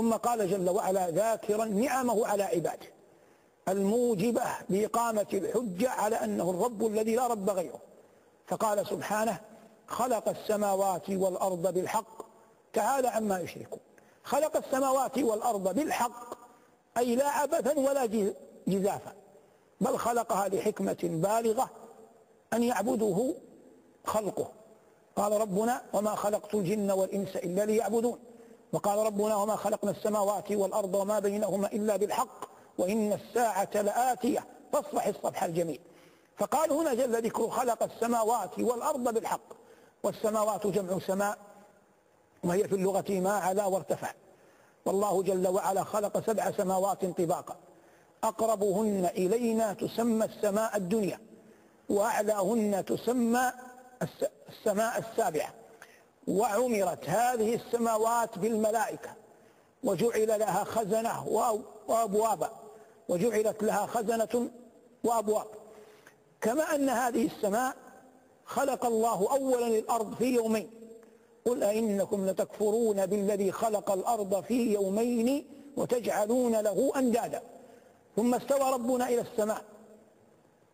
ثم قال جل وعلا ذاكرا نعمه على عباده. الموجبة لإقامة الحجة على أنه الرب الذي لا رب غيره. فقال سبحانه خلق السماوات والأرض بالحق. تعالى عما يشركون. خلق السماوات والأرض بالحق. أي لا عبثا ولا جزافا. بل خلقها لحكمة بالغة أن يعبده خلقه. قال ربنا وما خلقت الجن والإنس إلا ليعبدون. وقال ربنا وما خلقنا السماوات والأرض وما بينهما إلا بالحق وإن الساعة لآتية. فاصفح الصفح الجميل. فقال هنا جل ذكر خلق السماوات والأرض بالحق. والسماوات جمع سماء وهي في اللغة ما علا وارتفع. والله جل وعلا خلق سبع سماوات طباقا. أقربهن إلينا تسمى السماء الدنيا. وأعلاهن تسمى السماء السابعة. وعمرت هذه السماوات بالملائكة وجعل لها خزنة وأبوابا. وجعلت لها خزنة وأبواب. كما أن هذه السماء خلق الله أولا الأرض في يومين. قل أئنكم لتكفرون بالذي خلق الأرض في يومين وتجعلون له أندادا. ثم استوى ربنا إلى السماء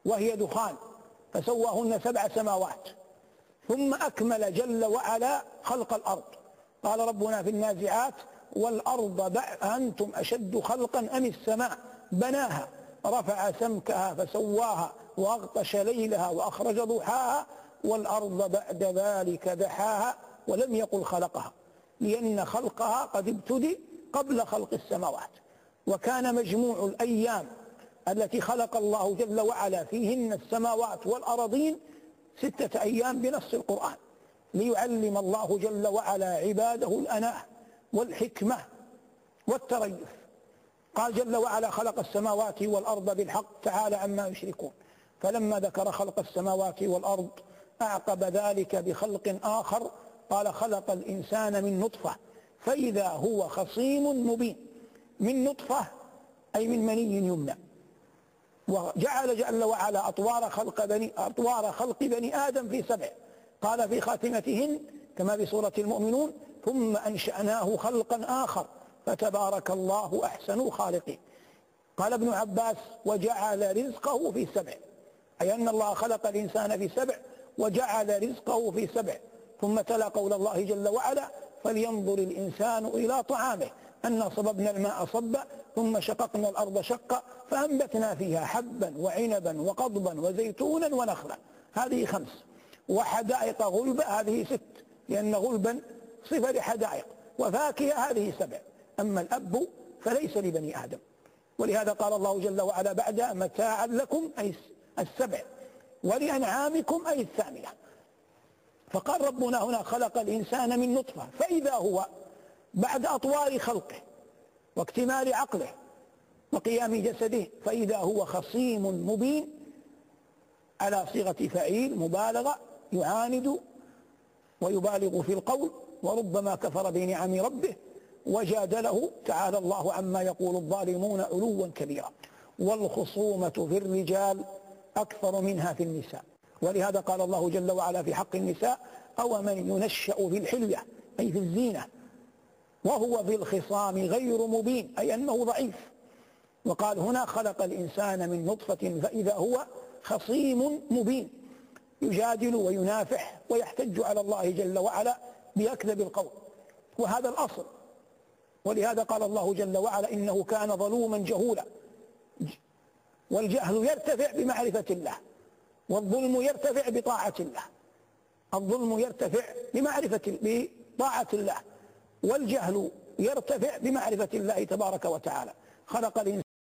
وهي دخان فسواهن سبع سماوات. ثم أكمل جل وعلا خلق الأرض. قال ربنا في النازعات والأرض أنتم أشد خلقا أم السماء؟ بناها. رفع سمكها فسواها وأغطش ليلها وأخرج ضحاها والأرض بعد ذلك دحاها ولم يقل خلقها. لأن خلقها قد ابتدي قبل خلق السماوات. وكان مجموع الأيام التي خلق الله جل وعلا فيهن السماوات والأراضين ستة أيام بنص القرآن ليعلم الله جل وعلا عباده الأناة والحكمة والتريث. قال جل وعلا خلق السماوات والأرض بالحق تعالى عما يشركون. فلما ذكر خلق السماوات والأرض أعقب ذلك بخلق آخر قال خلق الإنسان من نطفة فإذا هو خصيم مبين. من نطفة أي من مني يمنى. وجعل جل وعلا أطوار خلق بني أطوار خلق بني آدم في سبع. قال في خاتمتهن كما في سورة المؤمنون ثم أنشأناه خلقا آخر فتبارك الله أحسن الخالقين. قال ابن عباس وجعل رزقه في سبع. أي أن الله خلق الإنسان في سبع وجعل رزقه في سبع. ثم تلا قول الله جل وعلا فلينظر الإنسان إلى طعامه. أنا صببنا الماء صبا ثم شققنا الأرض شقا فأنبتنا فيها حبا وعنبا وقضبا وزيتونا ونخلا. هذه خمس. وحدائق غلبة هذه ست. لأن غلبا صفة لحدائق. وفاكهة هذه سبع. أما الأب فليس لبني آدم. ولهذا قال الله جل وعلا بعد متاعا لكم أي السبع. ولأنعامكم أي الثامنة. فقال ربنا هنا خلق الإنسان من نطفة. فإذا هو بعد أطوار خلقه واكتمال عقله وقيام جسده فإذا هو خصيم مبين على صيغة فعيل مبالغة يعاند ويبالغ في القول وربما كفر بنعم ربه وجادله تعالى الله عما يقول الظالمون علوا كبيرا. والخصومة في الرجال أكثر منها في النساء. ولهذا قال الله جل وعلا في حق النساء أو من ينشأ في الحلية أي في الزينة وهو في الخصام غير مبين أي أنه ضعيف. وقال هنا خلق الإنسان من نطفة فإذا هو خصيم مبين. يجادل وينافح ويحتج على الله جل وعلا بأكذب القول. وهذا الأصل. ولهذا قال الله جل وعلا إنه كان ظلوما جهولا. والجهل يرتفع بمعرفة الله. والظلم يرتفع بطاعة الله. الظلم يرتفع بمعرفة بطاعة الله. والجهل يرتفع بمعرفة الله تبارك وتعالى. خلق الإنسان